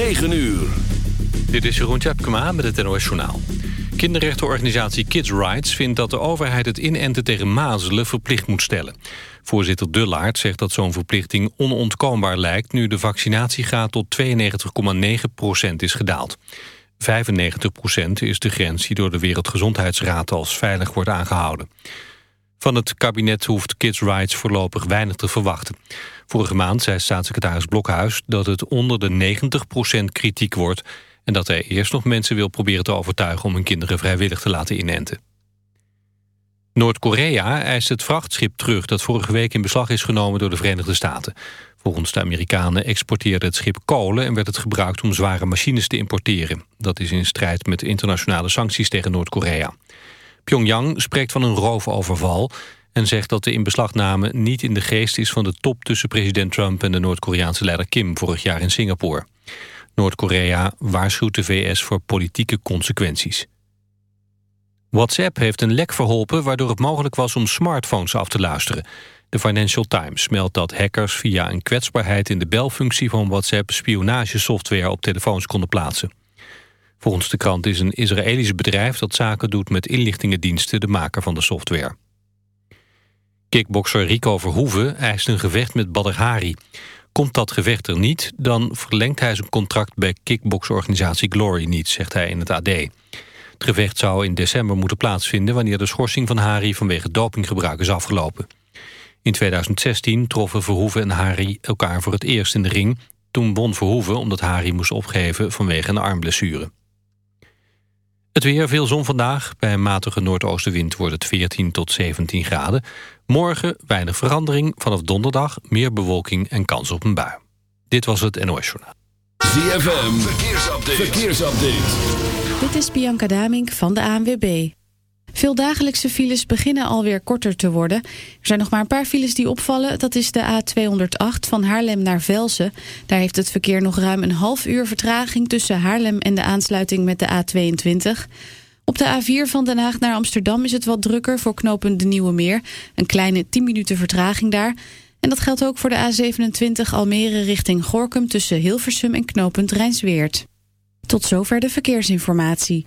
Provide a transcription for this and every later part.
9 uur. Dit is Jeroen Tjepkema met het NOS Journaal. Kinderrechtenorganisatie Kids Rights vindt dat de overheid het inenten tegen mazelen verplicht moet stellen. Voorzitter Dullaert zegt dat zo'n verplichting onontkoombaar lijkt... nu de vaccinatiegraad tot 92,9% is gedaald. 95% is de grens die door de Wereldgezondheidsraad als veilig wordt aangehouden. Van het kabinet hoeft Kids Rights voorlopig weinig te verwachten. Vorige maand zei staatssecretaris Blokhuis dat het onder de 90% kritiek wordt... en dat hij eerst nog mensen wil proberen te overtuigen... om hun kinderen vrijwillig te laten inenten. Noord-Korea eist het vrachtschip terug dat vorige week in beslag is genomen door de Verenigde Staten. Volgens de Amerikanen exporteerde het schip kolen en werd het gebruikt om zware machines te importeren. Dat is in strijd met internationale sancties tegen Noord-Korea. Pyongyang spreekt van een roofoverval en zegt dat de inbeslagname niet in de geest is van de top tussen president Trump en de Noord-Koreaanse leider Kim vorig jaar in Singapore. Noord-Korea waarschuwt de VS voor politieke consequenties. WhatsApp heeft een lek verholpen waardoor het mogelijk was om smartphones af te luisteren. De Financial Times meldt dat hackers via een kwetsbaarheid in de belfunctie van WhatsApp spionagesoftware op telefoons konden plaatsen. Volgens de krant is een Israëlisch bedrijf dat zaken doet met inlichtingendiensten de maker van de software. Kickbokser Rico Verhoeven eist een gevecht met Badr Hari. Komt dat gevecht er niet, dan verlengt hij zijn contract bij kickboksorganisatie Glory niet, zegt hij in het AD. Het gevecht zou in december moeten plaatsvinden... wanneer de schorsing van Hari vanwege dopinggebruik is afgelopen. In 2016 troffen Verhoeven en Hari elkaar voor het eerst in de ring. Toen won Verhoeven omdat Hari moest opgeven vanwege een armblessure. Het weer, veel zon vandaag. Bij een matige noordoostenwind wordt het 14 tot 17 graden. Morgen weinig verandering. Vanaf donderdag meer bewolking en kans op een bui. Dit was het NOS Journaal. ZFM, verkeersupdate. verkeersupdate. Dit is Bianca Damink van de ANWB. Veel dagelijkse files beginnen alweer korter te worden. Er zijn nog maar een paar files die opvallen. Dat is de A208 van Haarlem naar Velsen. Daar heeft het verkeer nog ruim een half uur vertraging... tussen Haarlem en de aansluiting met de A22. Op de A4 van Den Haag naar Amsterdam is het wat drukker... voor knooppunt De Nieuwe Meer. Een kleine 10 minuten vertraging daar... En dat geldt ook voor de A27 Almere richting Gorkum... tussen Hilversum en knooppunt Rijnsweert. Tot zover de verkeersinformatie.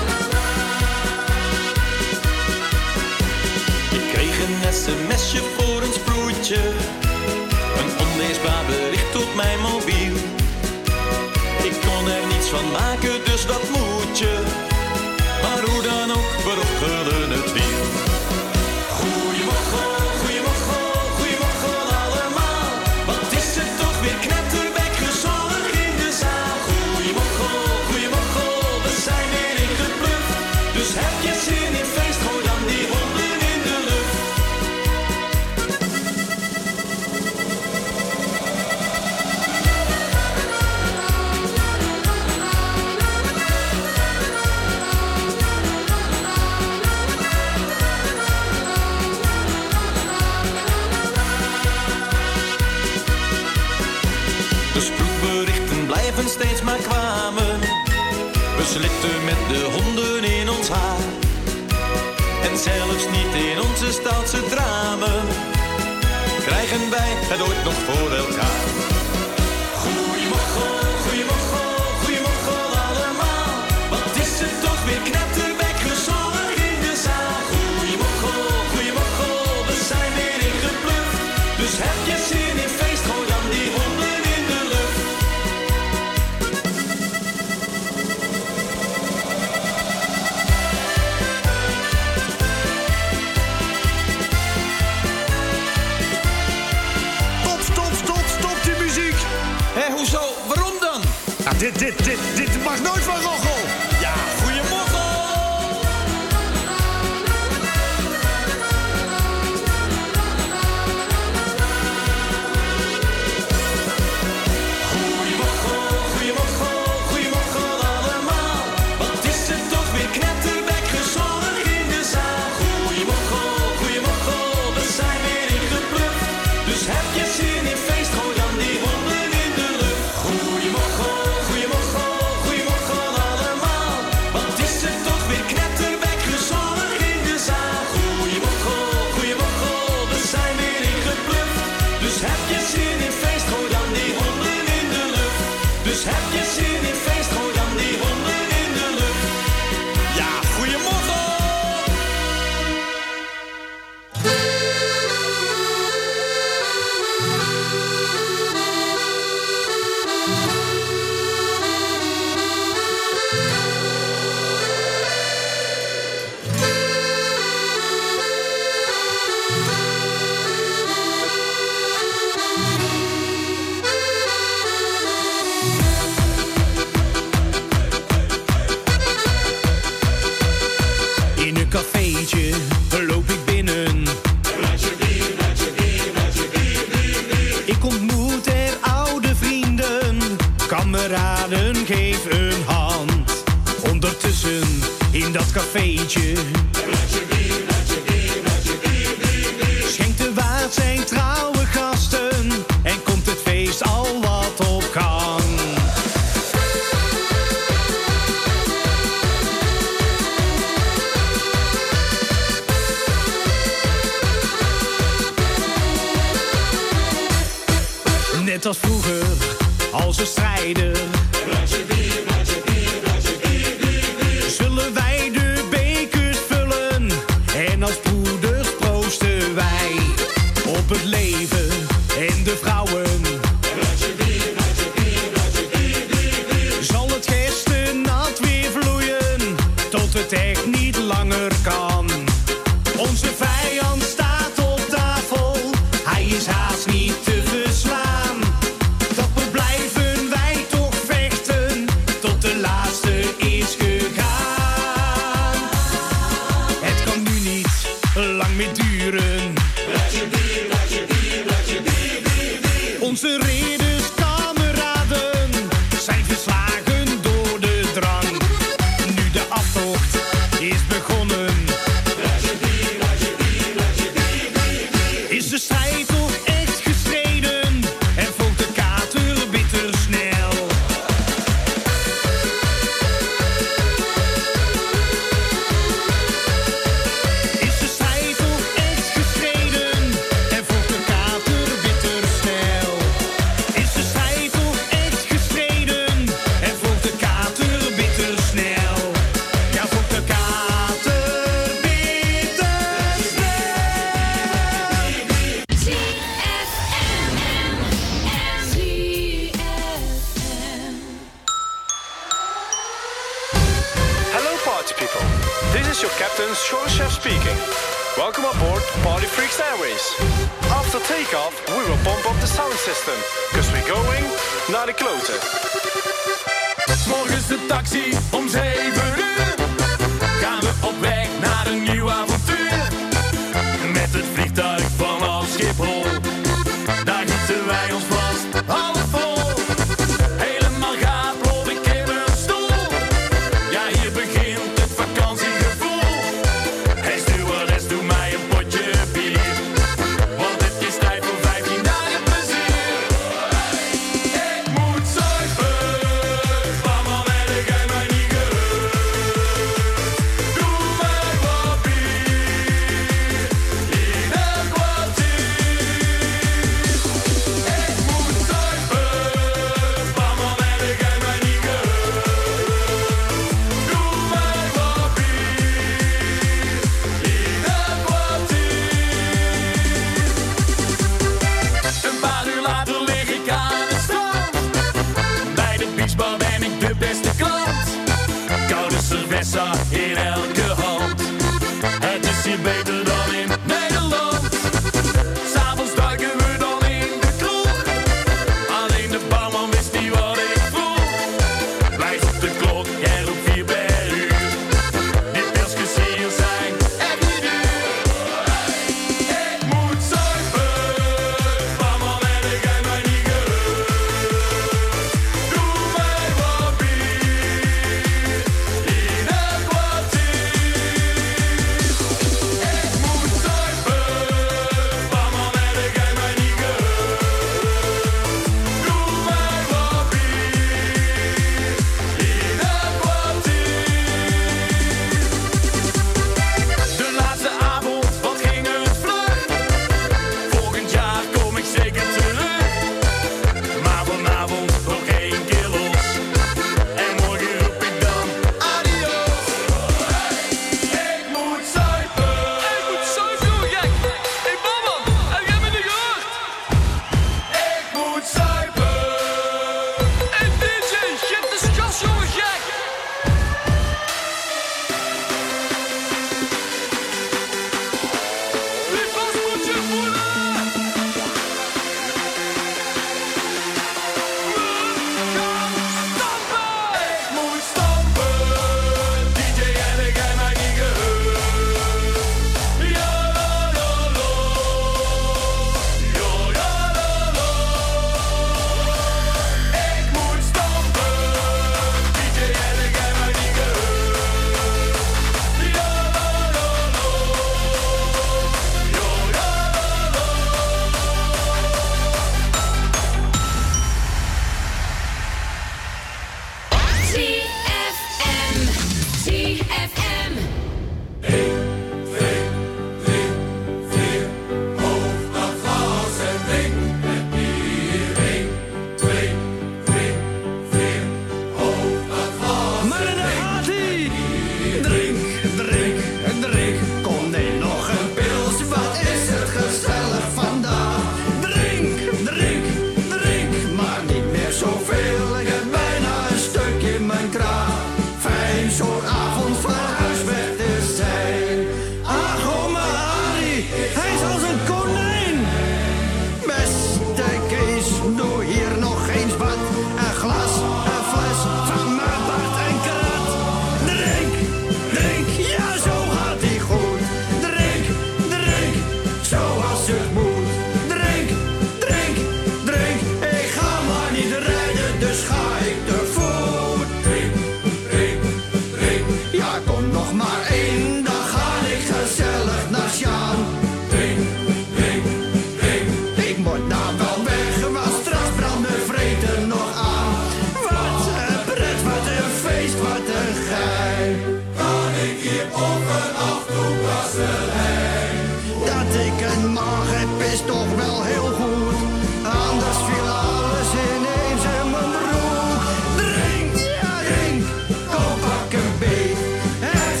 Dat ik het mag heb is toch wel heel goed. Anders viel alles ineens in mijn broek. Drink, ja, drink, kom pak een beet. Het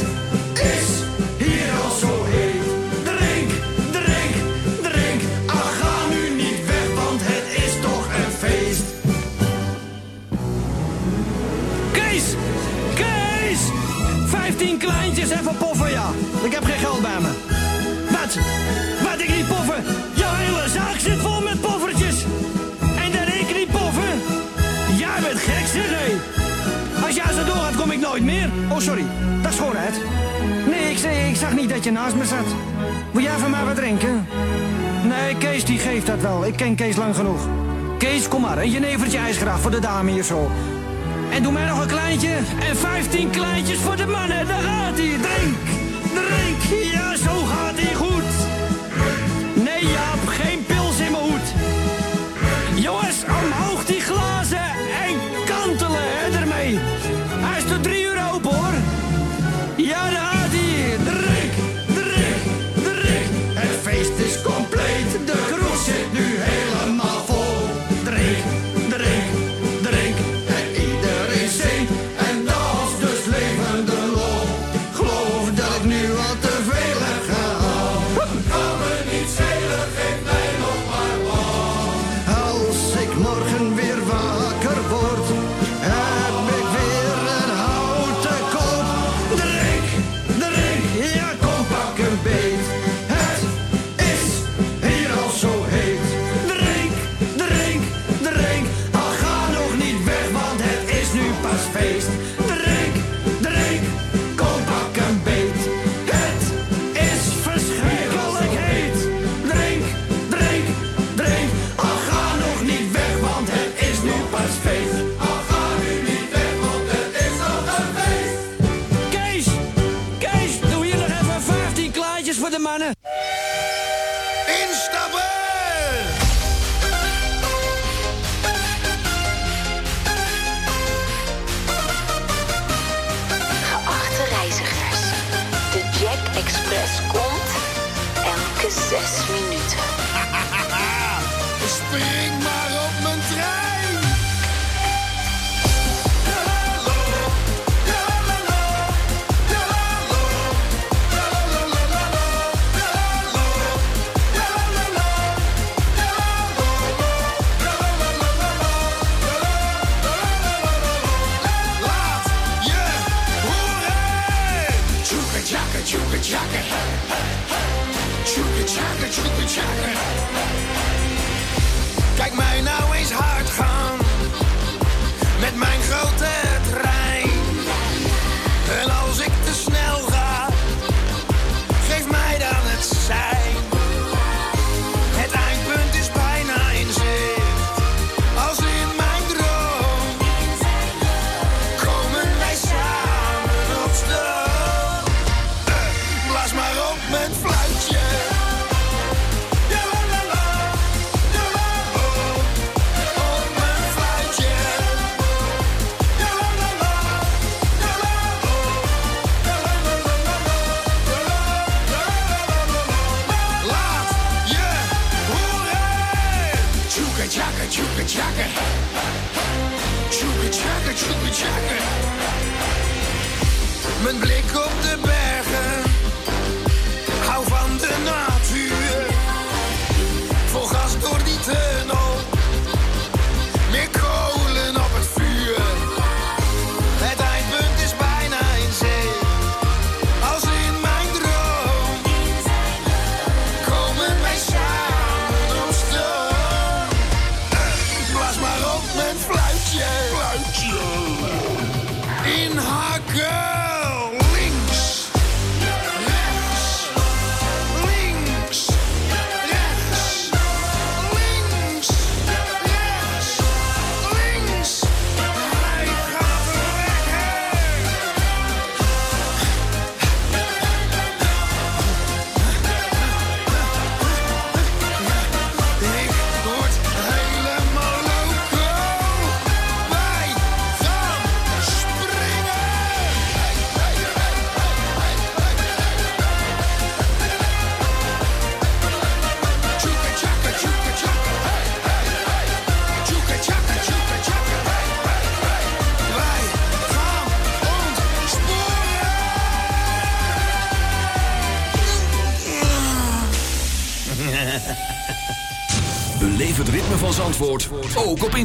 is hier al zo heet. Drink, drink, drink. Ach, ga nu niet weg, want het is toch een feest. Kees, Kees! Vijftien kleintjes even poffen, ja. Ik heb geen geld bij me. Wat? Wat, ik niet poffen? Jouw hele zaak zit vol met poffertjes. En dan ik niet poffen? Jij bent gek, zeg. Als jij zo doorgaat, kom ik nooit meer. Oh, sorry. Dat is schoonheid. Nee, ik, zag niet dat je naast me zat. Wil jij van mij wat drinken? Nee, Kees die geeft dat wel. Ik ken Kees lang genoeg. Kees, kom maar. Een jenevertje ijsgraaf voor de dame hier zo. En doe mij nog een kleintje. En 15 kleintjes voor de mannen. Daar gaat hij. Drink. his face. Chaka. Chaka, chaka, chaka, chaka. Mijn blik op de bergen. Hou van de nacht.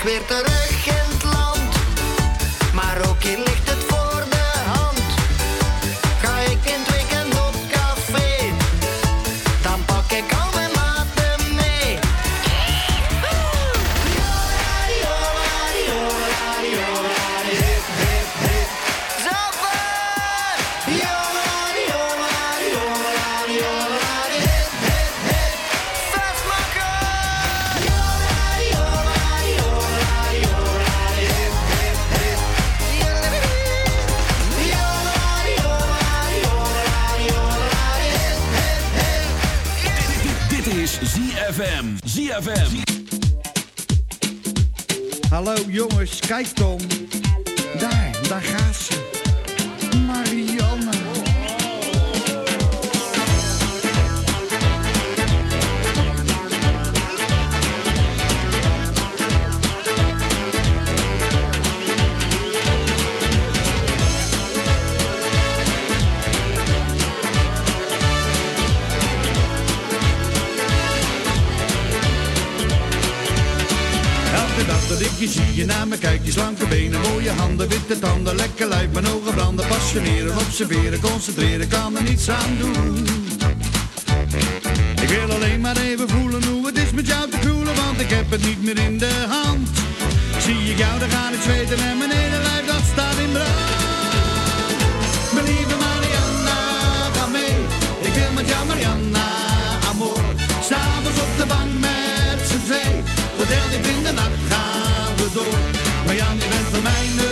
ik weer terug Ik wil alleen maar even voelen hoe het is met jou te voelen, want ik heb het niet meer in de hand. Zie ik jou, dan ga ik zweten en mijn hele lijf dat staat in brand. Mijn lieve Marianna, ga mee, ik wil met jou Marianna, amor. S'avonds op de bank met z'n twee, tot heel in de nacht gaan we door. Marianne, je bent voor mij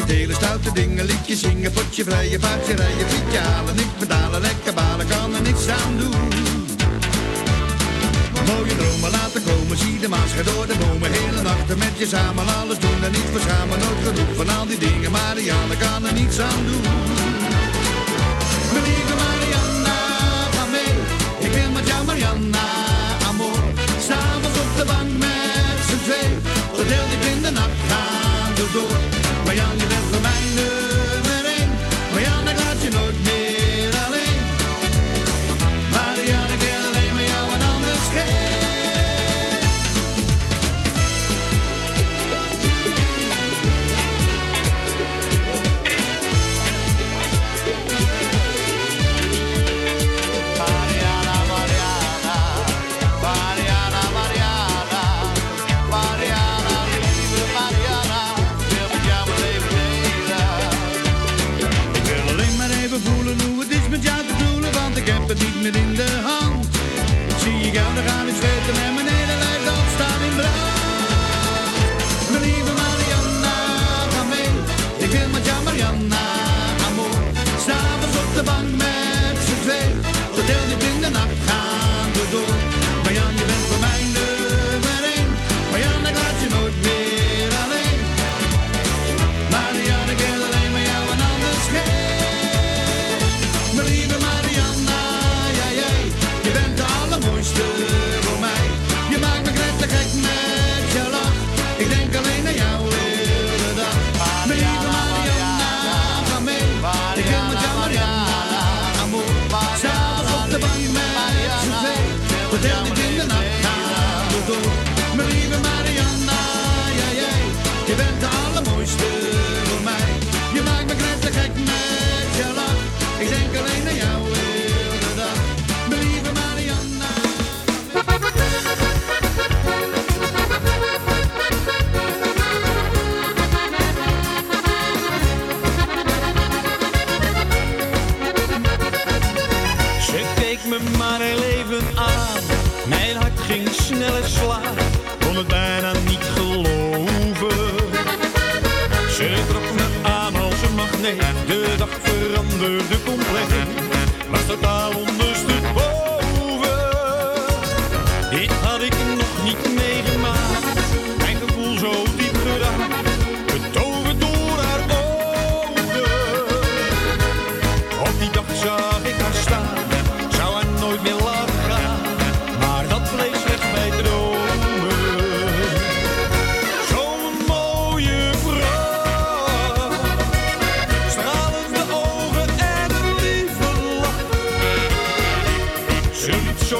bietje delen, stoute dingen, liedjes zingen, potje vrijen, paardje rijden, fietje halen, niks betalen, lekker balen, kan er niks aan doen. Mooie dromen laten komen, zie de maan schijnt door de bomen, hele nachten met je samen, alles doen en niet verschamen, nooit genoeg van al die dingen, Marianne kan er niets aan doen. Mijn lieve Marianna, ga mee, ik wil met jou Marianna, amor, s'avonds op de bank met z'n twee, tot heel diep in de nacht gaan door. Meer in de hand. Zie ik jou, dan ga ik zweten en mijn hele lijf dat staat in brand. Mijn lieve Mariana, ga mee, ik wil met jou Mariana, amor. S'avonds op de bank met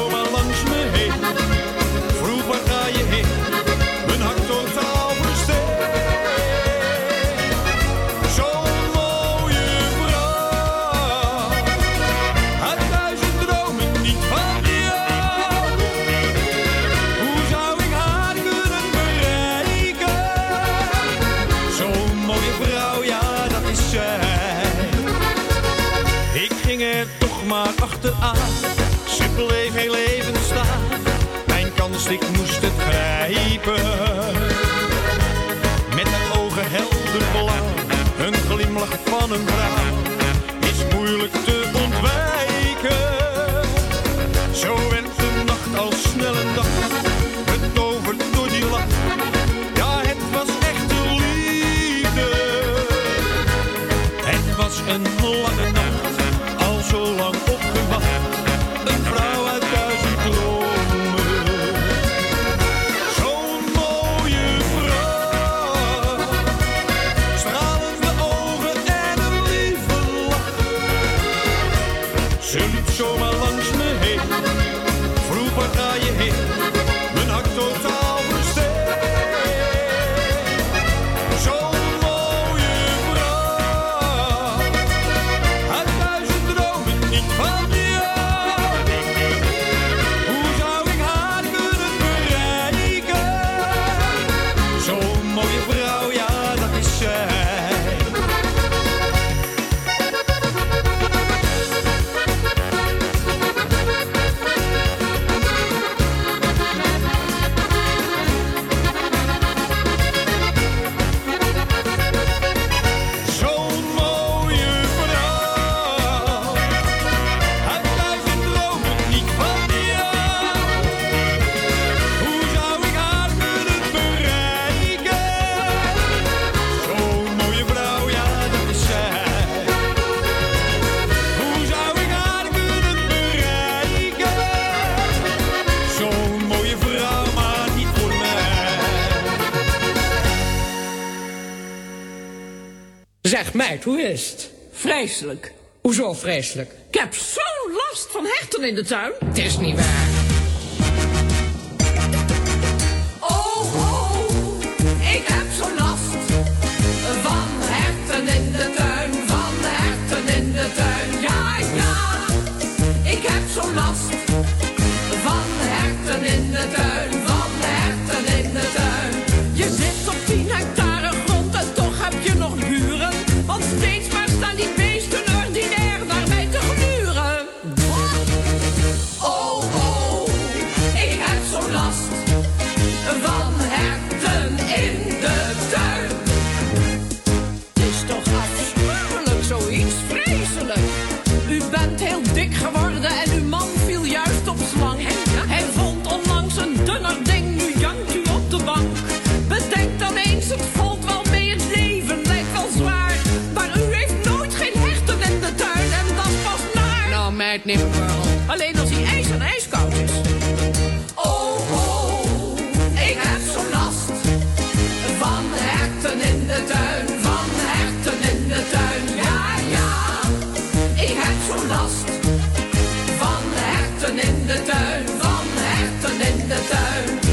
zomaar langs me heen. on and grab Vreselijk. Hoezo vreselijk? Ik heb zo'n last van hechten in de tuin. Het is niet waar. van het in tuin.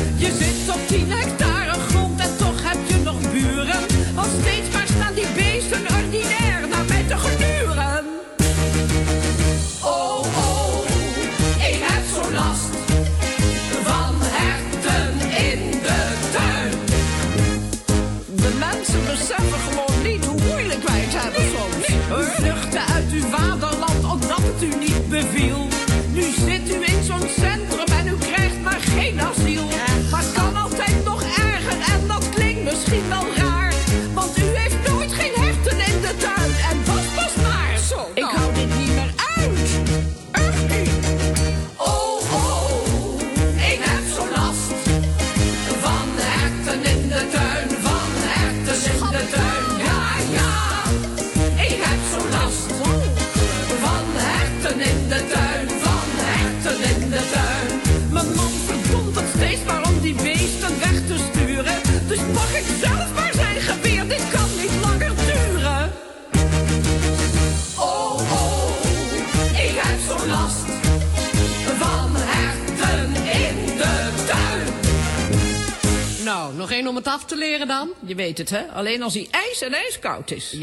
Geen om het af te leren dan? Je weet het, hè? Alleen als hij ijs en ijskoud is.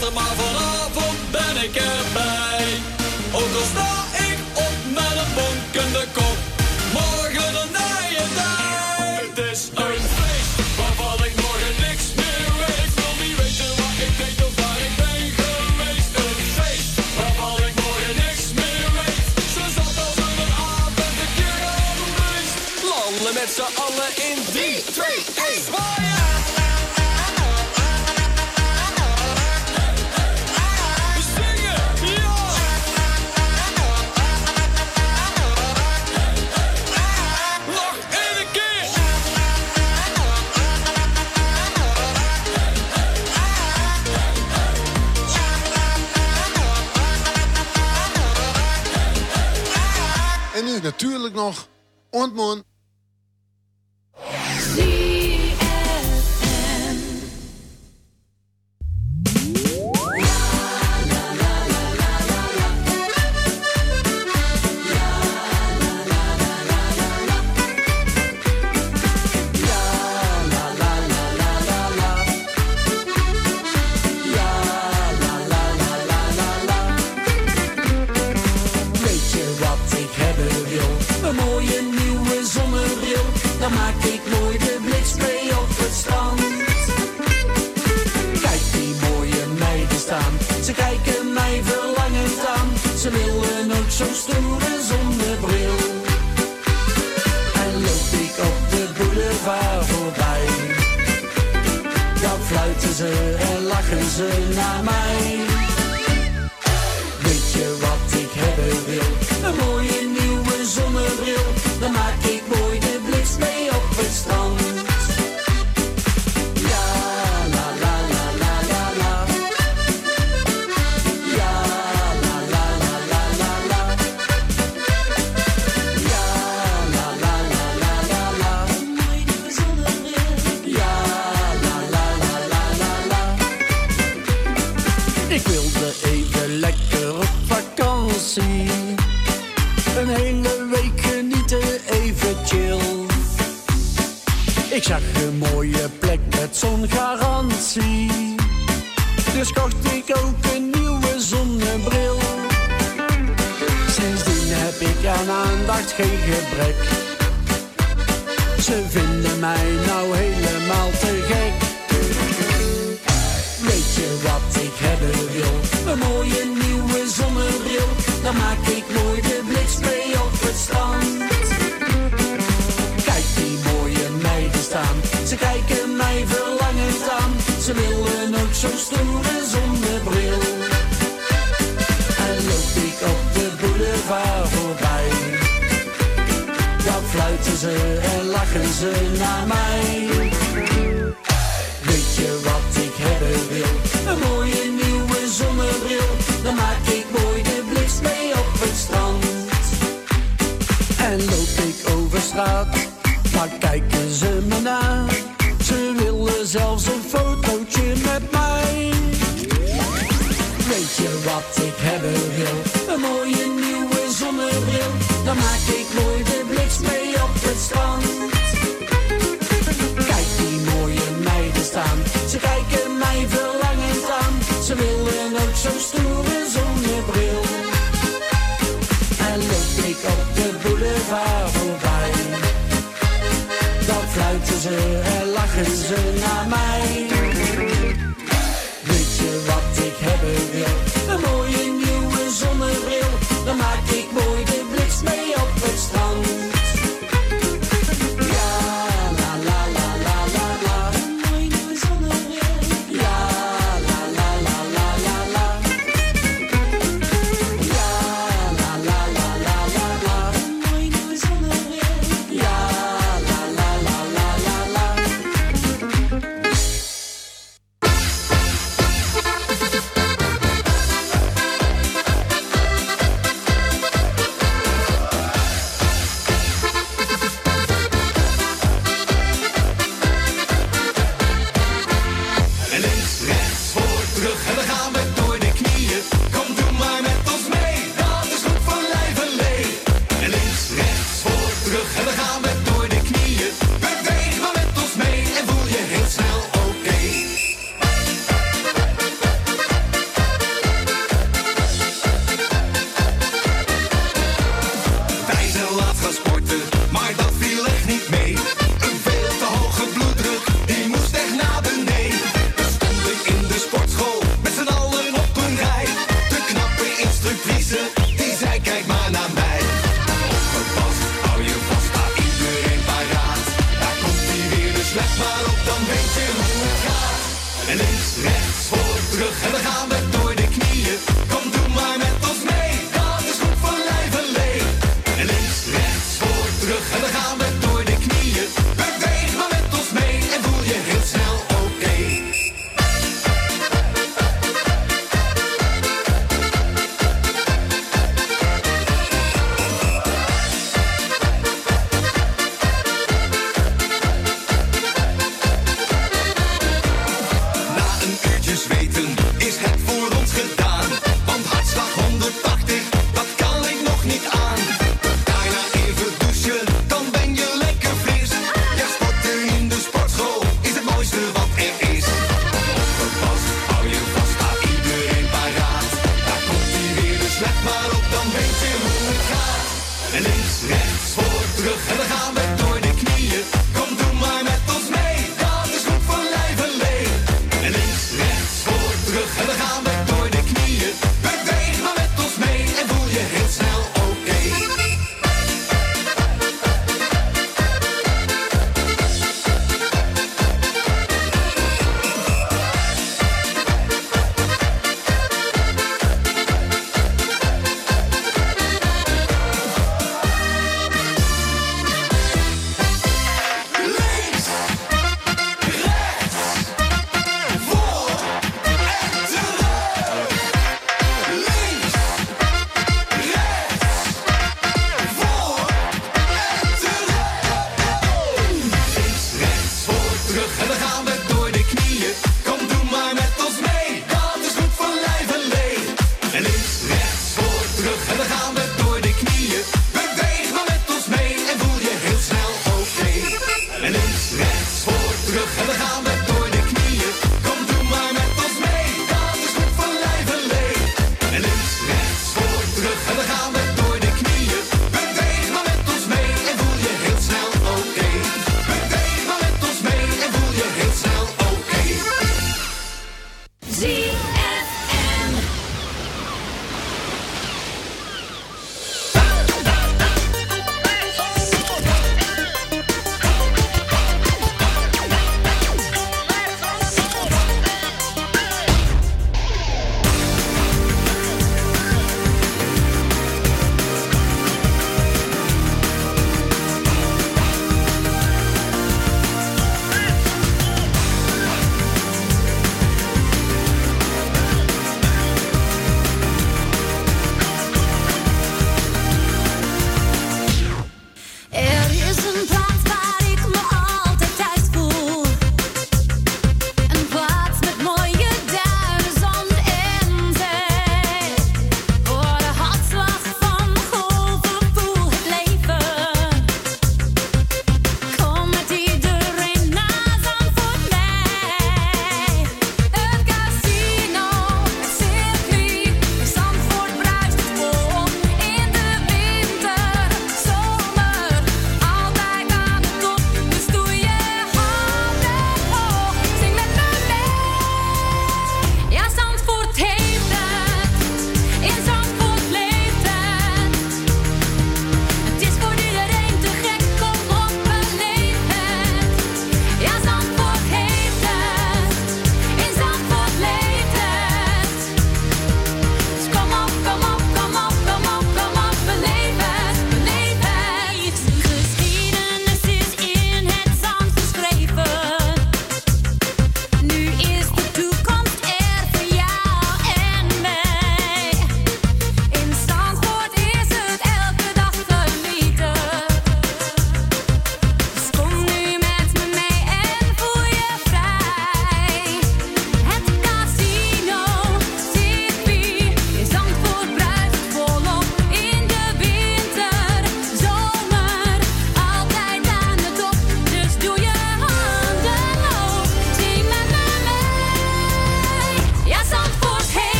maar vanavond ben ik erbij. Ook al sta ik op met een bonkende kop. natuurlijk nog. Ontmoen. tonight. Willen ook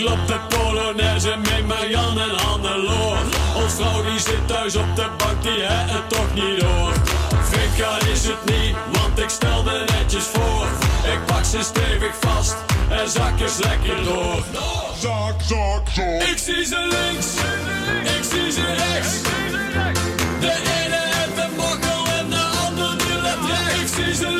Ik loop de Polonaise met Marjan en Hannelore. Ons vrouw die zit thuis op de bank, die het toch niet door. Vinka is het niet, want ik stel stelde netjes voor. Ik pak ze stevig vast en zak eens lekker door. Zak, zak, zak. Ik zie ze links, ik zie ze rechts. De ene heeft een mokkel en de ander die let rechts. Ik zie ze links.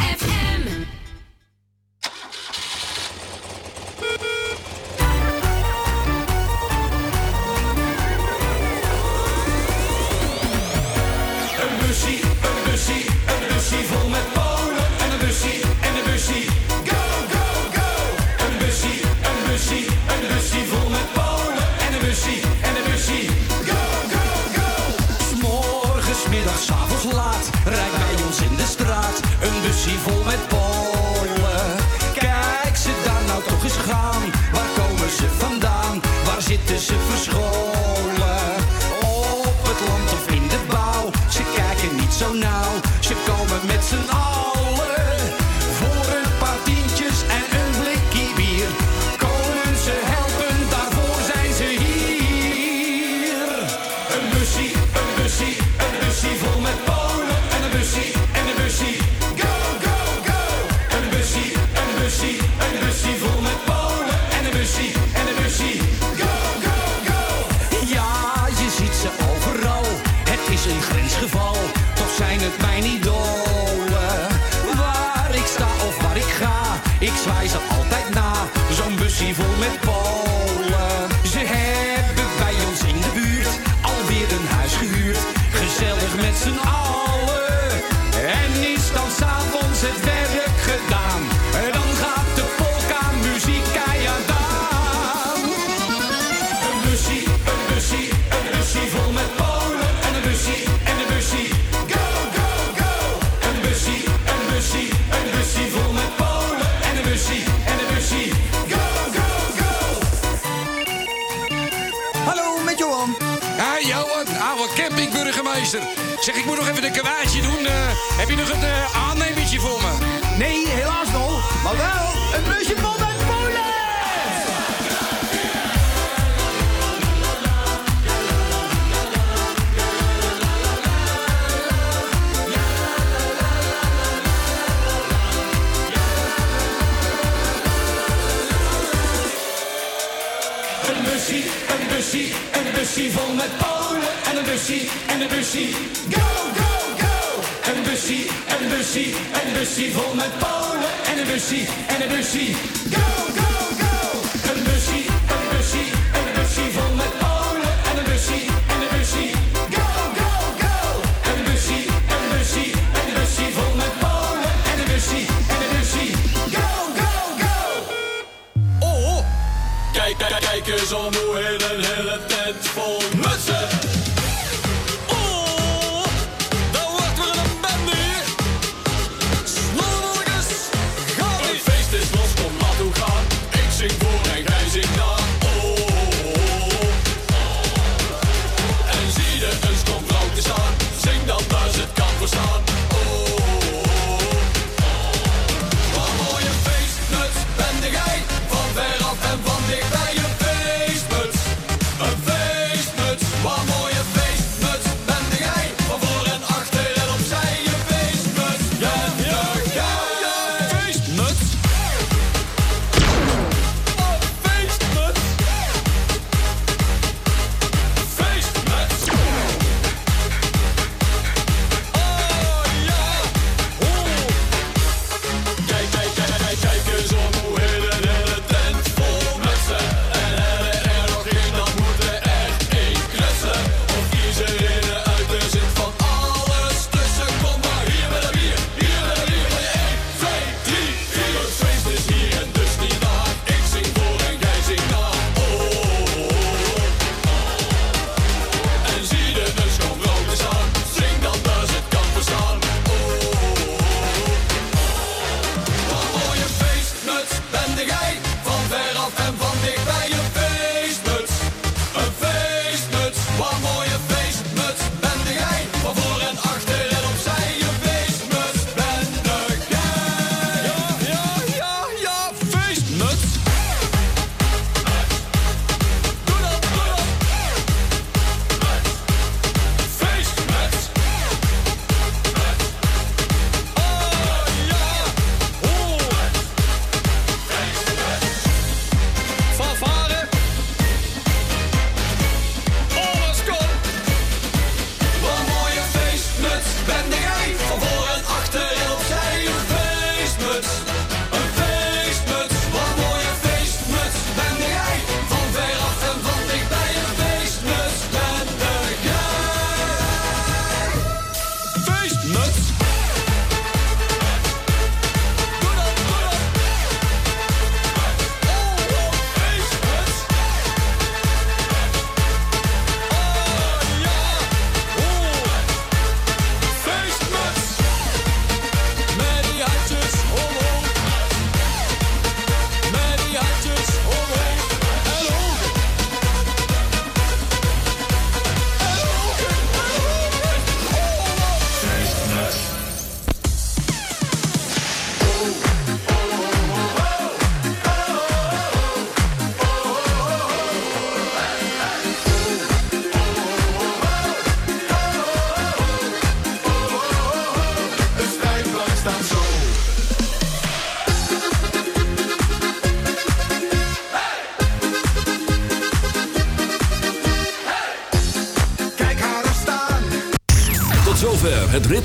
kijk eens om hoe heel een hele tent vol